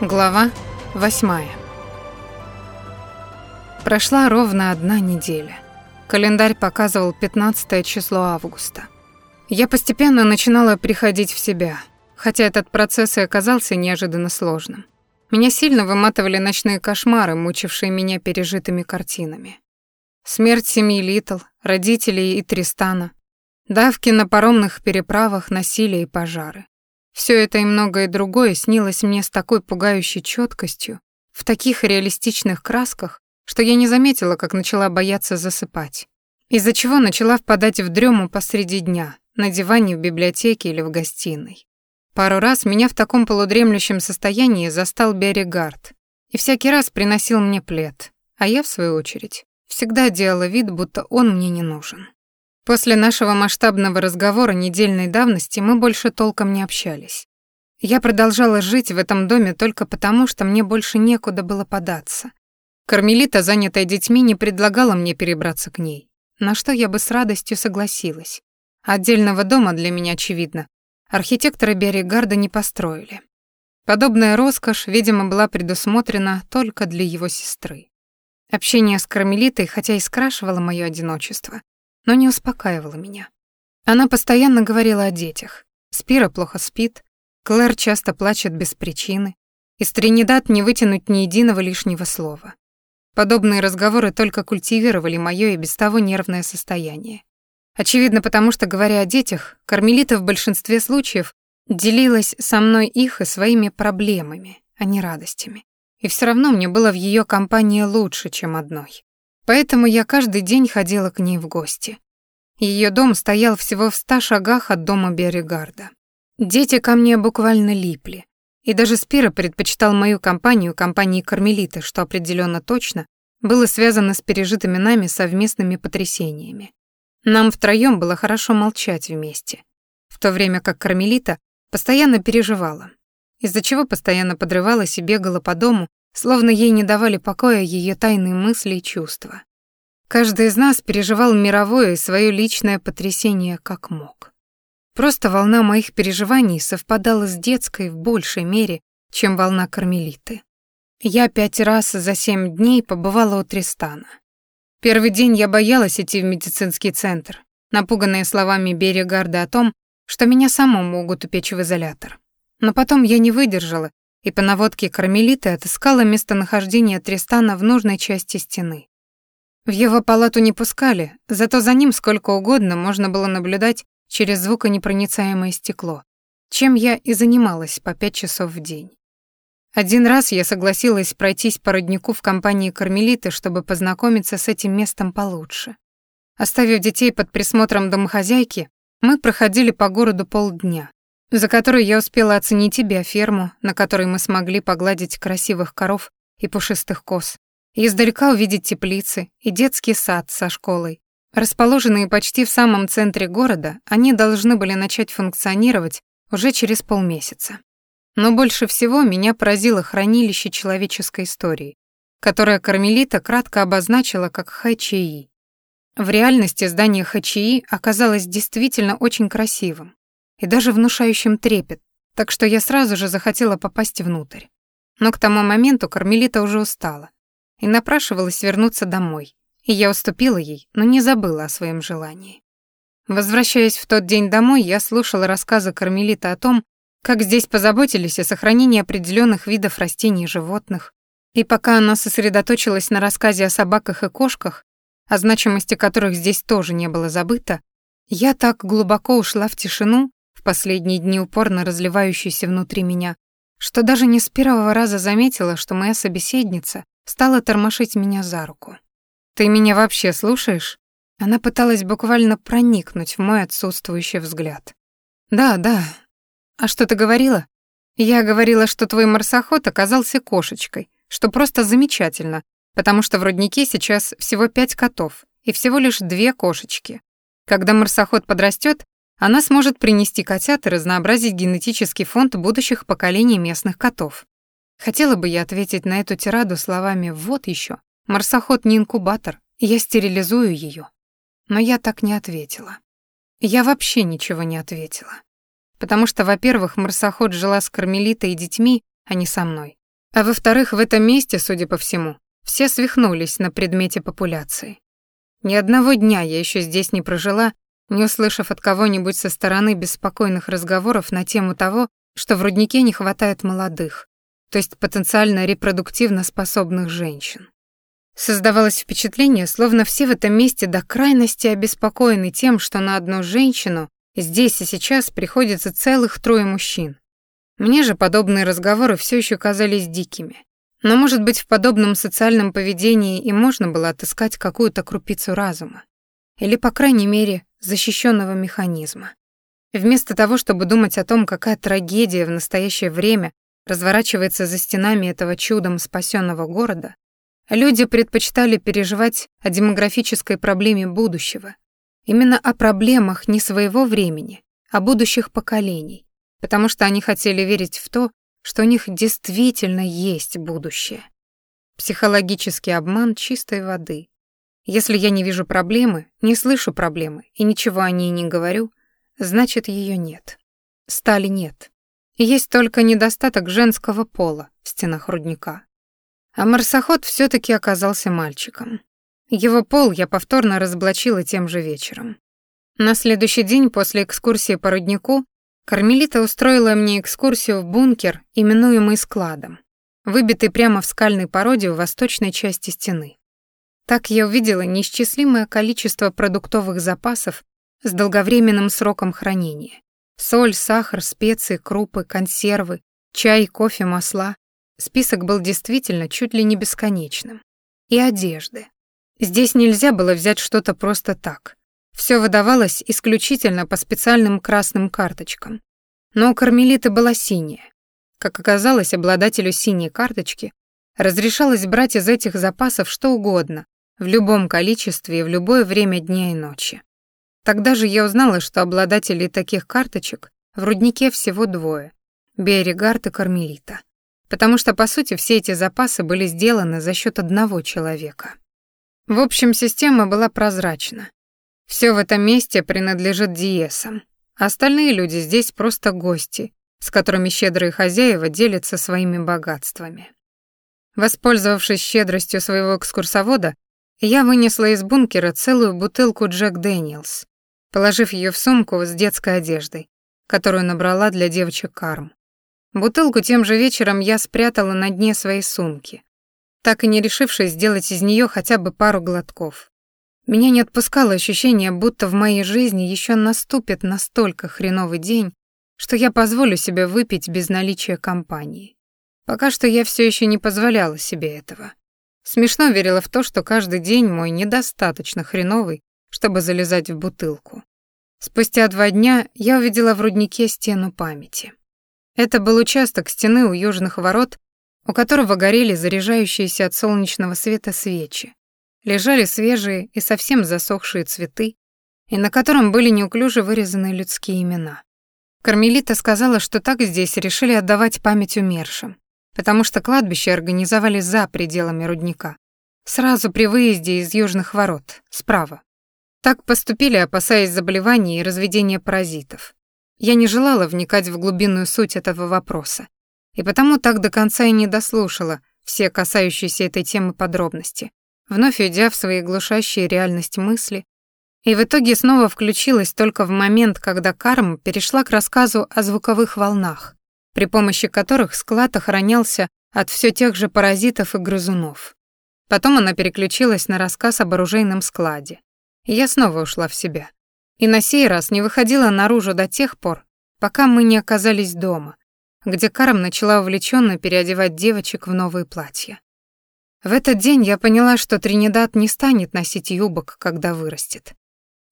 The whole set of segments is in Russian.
Глава восьмая. Прошла ровно одна неделя. Календарь показывал 15 число августа. Я постепенно начинала приходить в себя, хотя этот процесс и оказался неожиданно сложным. Меня сильно выматывали ночные кошмары, мучившие меня пережитыми картинами. Смерть семьи Литл, родителей и Тристана, давки на паромных переправах, насилие и пожары. Все это и многое другое снилось мне с такой пугающей четкостью, в таких реалистичных красках, что я не заметила, как начала бояться засыпать. Из-за чего начала впадать в дрему посреди дня, на диване в библиотеке или в гостиной. Пару раз меня в таком полудремлющем состоянии застал Берригард и всякий раз приносил мне плед, а я, в свою очередь, всегда делала вид, будто он мне не нужен. После нашего масштабного разговора недельной давности мы больше толком не общались. Я продолжала жить в этом доме только потому, что мне больше некуда было податься. Кармелита, занятая детьми, не предлагала мне перебраться к ней, на что я бы с радостью согласилась. Отдельного дома для меня, очевидно, архитекторы Берригарда не построили. Подобная роскошь, видимо, была предусмотрена только для его сестры. Общение с Кармелитой, хотя и скрашивало моё одиночество, но не успокаивала меня. Она постоянно говорила о детях. Спира плохо спит, Клэр часто плачет без причины, из Тринидад не вытянуть ни единого лишнего слова. Подобные разговоры только культивировали моё и без того нервное состояние. Очевидно, потому что, говоря о детях, Кармелита в большинстве случаев делилась со мной их и своими проблемами, а не радостями. И все равно мне было в ее компании лучше, чем одной. Поэтому я каждый день ходила к ней в гости. Ее дом стоял всего в ста шагах от дома Берригарда. Дети ко мне буквально липли. И даже Спира предпочитал мою компанию компании Кармелиты, что определенно точно было связано с пережитыми нами совместными потрясениями. Нам втроем было хорошо молчать вместе, в то время как Кармелита постоянно переживала, из-за чего постоянно подрывалась и бегала по дому, словно ей не давали покоя ее тайные мысли и чувства. Каждый из нас переживал мировое и свое личное потрясение как мог. Просто волна моих переживаний совпадала с детской в большей мере, чем волна кармелиты. Я пять раз за семь дней побывала у Тристана. Первый день я боялась идти в медицинский центр, напуганная словами Берегарда о том, что меня саму могут упечь в изолятор. Но потом я не выдержала и по наводке кармелиты отыскала местонахождение Тристана в нужной части стены. В его палату не пускали, зато за ним сколько угодно можно было наблюдать через звуконепроницаемое стекло, чем я и занималась по пять часов в день. Один раз я согласилась пройтись по роднику в компании кармелиты, чтобы познакомиться с этим местом получше. Оставив детей под присмотром домохозяйки, мы проходили по городу полдня, за который я успела оценить и биоферму, на которой мы смогли погладить красивых коров и пушистых коз, и издалека увидеть теплицы и детский сад со школой. Расположенные почти в самом центре города, они должны были начать функционировать уже через полмесяца. Но больше всего меня поразило хранилище человеческой истории, которое Кармелита кратко обозначила как Хачии. В реальности здание Хачии оказалось действительно очень красивым, и даже внушающим трепет, так что я сразу же захотела попасть внутрь. Но к тому моменту Кармелита уже устала и напрашивалась вернуться домой, и я уступила ей, но не забыла о своем желании. Возвращаясь в тот день домой, я слушала рассказы Кармелита о том, как здесь позаботились о сохранении определенных видов растений и животных, и пока она сосредоточилась на рассказе о собаках и кошках, о значимости которых здесь тоже не было забыто, я так глубоко ушла в тишину, в последние дни упорно разливающийся внутри меня, что даже не с первого раза заметила, что моя собеседница стала тормошить меня за руку. «Ты меня вообще слушаешь?» Она пыталась буквально проникнуть в мой отсутствующий взгляд. «Да, да. А что ты говорила?» «Я говорила, что твой марсоход оказался кошечкой, что просто замечательно, потому что в руднике сейчас всего пять котов и всего лишь две кошечки. Когда марсоход подрастет, она сможет принести котят и разнообразить генетический фонд будущих поколений местных котов. Хотела бы я ответить на эту тираду словами «вот еще, марсоход не инкубатор, я стерилизую ее». Но я так не ответила. Я вообще ничего не ответила. Потому что, во-первых, марсоход жила с Кармелитой и детьми, а не со мной. А во-вторых, в этом месте, судя по всему, все свихнулись на предмете популяции. Ни одного дня я еще здесь не прожила, не услышав от кого-нибудь со стороны беспокойных разговоров на тему того, что в руднике не хватает молодых, то есть потенциально репродуктивно способных женщин. Создавалось впечатление, словно все в этом месте до крайности обеспокоены тем, что на одну женщину здесь и сейчас приходится целых трое мужчин. Мне же подобные разговоры все еще казались дикими. Но, может быть, в подобном социальном поведении и можно было отыскать какую-то крупицу разума. Или, по крайней мере, защищенного механизма. Вместо того, чтобы думать о том, какая трагедия в настоящее время разворачивается за стенами этого чудом спасенного города, Люди предпочитали переживать о демографической проблеме будущего, именно о проблемах не своего времени, а будущих поколений, потому что они хотели верить в то, что у них действительно есть будущее. Психологический обман чистой воды. Если я не вижу проблемы, не слышу проблемы и ничего о ней не говорю, значит, ее нет. Стали нет. Есть только недостаток женского пола в стенах рудника. А марсоход все таки оказался мальчиком. Его пол я повторно разоблачила тем же вечером. На следующий день после экскурсии по руднику Кармелита устроила мне экскурсию в бункер, именуемый складом, выбитый прямо в скальной породе в восточной части стены. Так я увидела неисчислимое количество продуктовых запасов с долговременным сроком хранения. Соль, сахар, специи, крупы, консервы, чай, кофе, масла, Список был действительно чуть ли не бесконечным. И одежды. Здесь нельзя было взять что-то просто так. Все выдавалось исключительно по специальным красным карточкам. Но у Кармелиты была синяя. Как оказалось, обладателю синей карточки разрешалось брать из этих запасов что угодно, в любом количестве и в любое время дня и ночи. Тогда же я узнала, что обладателей таких карточек в руднике всего двое — Берегард и Кармелита потому что, по сути, все эти запасы были сделаны за счет одного человека. В общем, система была прозрачна. Все в этом месте принадлежит Диесам. Остальные люди здесь просто гости, с которыми щедрые хозяева делятся своими богатствами. Воспользовавшись щедростью своего экскурсовода, я вынесла из бункера целую бутылку Джек Дэниелс, положив ее в сумку с детской одеждой, которую набрала для девочек Карм. Бутылку тем же вечером я спрятала на дне своей сумки, так и не решившись сделать из нее хотя бы пару глотков. Меня не отпускало ощущение, будто в моей жизни еще наступит настолько хреновый день, что я позволю себе выпить без наличия компании. Пока что я все еще не позволяла себе этого. Смешно верила в то, что каждый день мой недостаточно хреновый, чтобы залезать в бутылку. Спустя два дня я увидела в руднике стену памяти. Это был участок стены у южных ворот, у которого горели заряжающиеся от солнечного света свечи. Лежали свежие и совсем засохшие цветы, и на котором были неуклюже вырезаны людские имена. Кармелита сказала, что так здесь решили отдавать память умершим, потому что кладбище организовали за пределами рудника, сразу при выезде из южных ворот, справа. Так поступили, опасаясь заболеваний и разведения паразитов. Я не желала вникать в глубинную суть этого вопроса, и потому так до конца и не дослушала все касающиеся этой темы подробности, вновь уйдя в свои глушащие реальность мысли, и в итоге снова включилась только в момент, когда Карм перешла к рассказу о звуковых волнах, при помощи которых склад охранялся от все тех же паразитов и грызунов. Потом она переключилась на рассказ об оружейном складе, и я снова ушла в себя и на сей раз не выходила наружу до тех пор, пока мы не оказались дома, где Карм начала увлеченно переодевать девочек в новые платья. В этот день я поняла, что Тринидад не станет носить юбок, когда вырастет.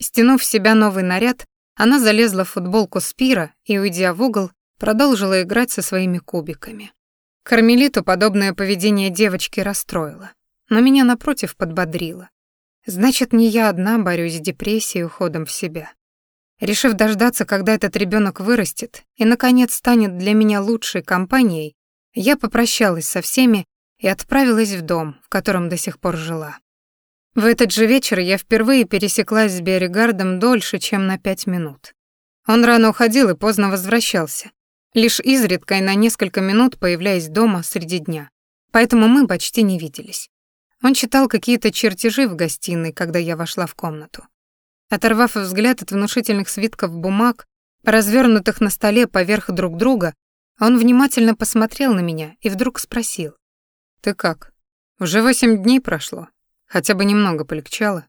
Стянув в себя новый наряд, она залезла в футболку Спира и, уйдя в угол, продолжила играть со своими кубиками. Кармелиту подобное поведение девочки расстроило, но меня, напротив, подбодрило. Значит, не я одна борюсь с депрессией и уходом в себя. Решив дождаться, когда этот ребенок вырастет и, наконец, станет для меня лучшей компанией, я попрощалась со всеми и отправилась в дом, в котором до сих пор жила. В этот же вечер я впервые пересеклась с Берегардом дольше, чем на пять минут. Он рано уходил и поздно возвращался, лишь изредка и на несколько минут появляясь дома среди дня. Поэтому мы почти не виделись. Он читал какие-то чертежи в гостиной, когда я вошла в комнату. Оторвав взгляд от внушительных свитков бумаг, развернутых на столе поверх друг друга, он внимательно посмотрел на меня и вдруг спросил. «Ты как? Уже восемь дней прошло? Хотя бы немного полегчало?»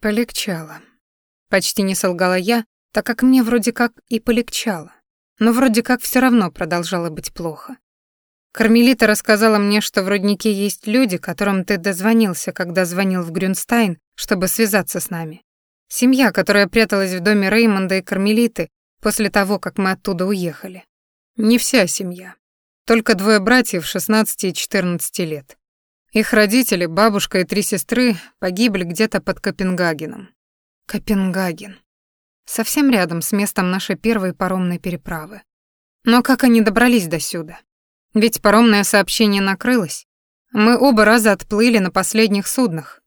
«Полегчало». Почти не солгала я, так как мне вроде как и полегчало. Но вроде как все равно продолжало быть плохо. Кармелита рассказала мне, что в роднике есть люди, которым ты дозвонился, когда звонил в Грюнстайн, чтобы связаться с нами. Семья, которая пряталась в доме Реймонда и Кармелиты после того, как мы оттуда уехали. Не вся семья. Только двое братьев 16 и 14 лет. Их родители, бабушка и три сестры погибли где-то под Копенгагеном. Копенгаген. Совсем рядом с местом нашей первой паромной переправы. Но как они добрались до сюда? Ведь паромное сообщение накрылось. Мы оба раза отплыли на последних суднах.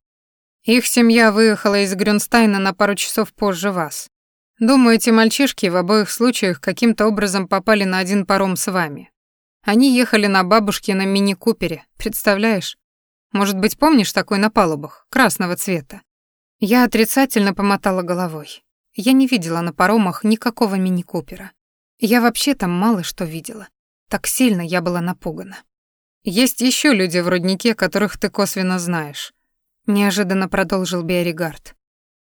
Их семья выехала из Грюнстайна на пару часов позже вас. Думаю, эти мальчишки в обоих случаях каким-то образом попали на один паром с вами. Они ехали на бабушке на мини-купере, представляешь? Может быть, помнишь такой на палубах, красного цвета? Я отрицательно помотала головой. Я не видела на паромах никакого мини-купера. Я вообще там мало что видела. Так сильно я была напугана. Есть еще люди в роднике, которых ты косвенно знаешь, неожиданно продолжил Биоригард.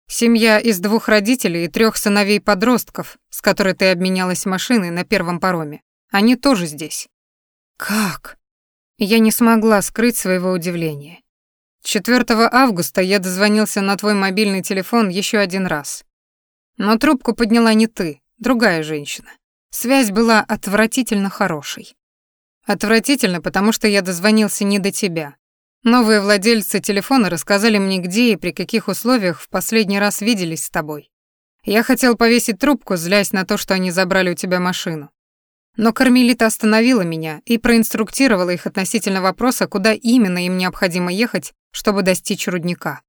Семья из двух родителей и трех сыновей-подростков, с которой ты обменялась машиной на первом пароме. Они тоже здесь. Как? Я не смогла скрыть своего удивления. 4 августа я дозвонился на твой мобильный телефон еще один раз. Но трубку подняла не ты, другая женщина. Связь была отвратительно хорошей. Отвратительно, потому что я дозвонился не до тебя. Новые владельцы телефона рассказали мне, где и при каких условиях в последний раз виделись с тобой. Я хотел повесить трубку, злясь на то, что они забрали у тебя машину. Но Кармелита остановила меня и проинструктировала их относительно вопроса, куда именно им необходимо ехать, чтобы достичь рудника.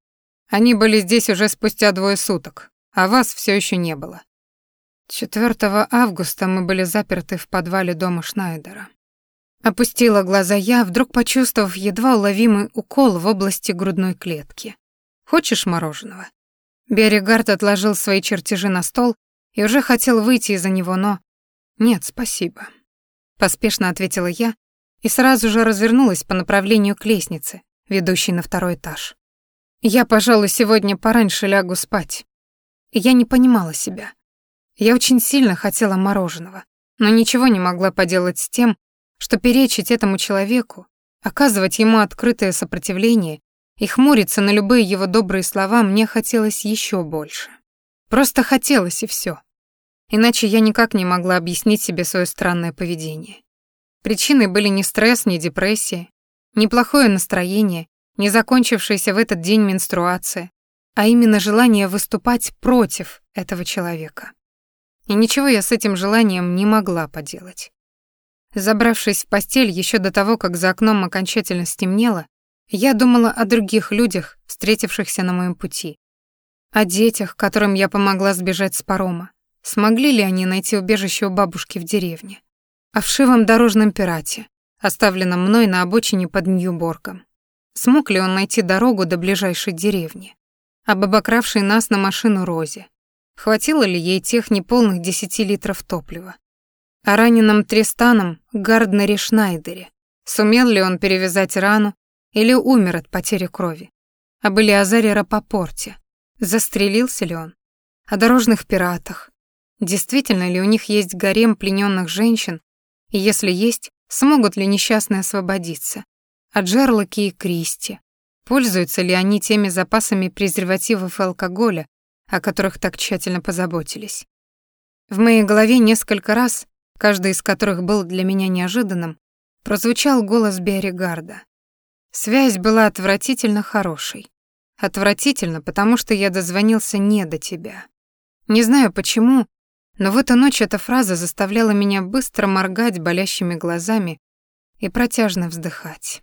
Они были здесь уже спустя двое суток, а вас все еще не было. 4 августа мы были заперты в подвале дома Шнайдера. Опустила глаза я, вдруг почувствовав едва уловимый укол в области грудной клетки. «Хочешь мороженого?» Берегард отложил свои чертежи на стол и уже хотел выйти из-за него, но... «Нет, спасибо», — поспешно ответила я и сразу же развернулась по направлению к лестнице, ведущей на второй этаж. «Я, пожалуй, сегодня пораньше лягу спать». Я не понимала себя. Я очень сильно хотела мороженого, но ничего не могла поделать с тем, что перечить этому человеку, оказывать ему открытое сопротивление и хмуриться на любые его добрые слова мне хотелось еще больше. Просто хотелось и все. Иначе я никак не могла объяснить себе свое странное поведение. Причиной были не стресс, не депрессия, не плохое настроение, не закончившаяся в этот день менструация, а именно желание выступать против этого человека. И ничего я с этим желанием не могла поделать. Забравшись в постель еще до того, как за окном окончательно стемнело, я думала о других людях, встретившихся на моем пути. О детях, которым я помогла сбежать с парома. Смогли ли они найти убежище у бабушки в деревне? О вшивом дорожном пирате, оставленном мной на обочине под Ньюборгом. Смог ли он найти дорогу до ближайшей деревни? Об обокравшей нас на машину Розе, Хватило ли ей тех неполных десяти литров топлива? О раненом Тристаном Гарднере Шнайдере. Сумел ли он перевязать рану или умер от потери крови? Об Элиазаре Рапопорте. Застрелился ли он? О дорожных пиратах. Действительно ли у них есть гарем плененных женщин? И если есть, смогут ли несчастные освободиться? О Джерлоке и Кристи. Пользуются ли они теми запасами презервативов и алкоголя, о которых так тщательно позаботились. В моей голове несколько раз, каждый из которых был для меня неожиданным, прозвучал голос Биоригарда. Связь была отвратительно хорошей. Отвратительно, потому что я дозвонился не до тебя. Не знаю почему, но в эту ночь эта фраза заставляла меня быстро моргать болящими глазами и протяжно вздыхать.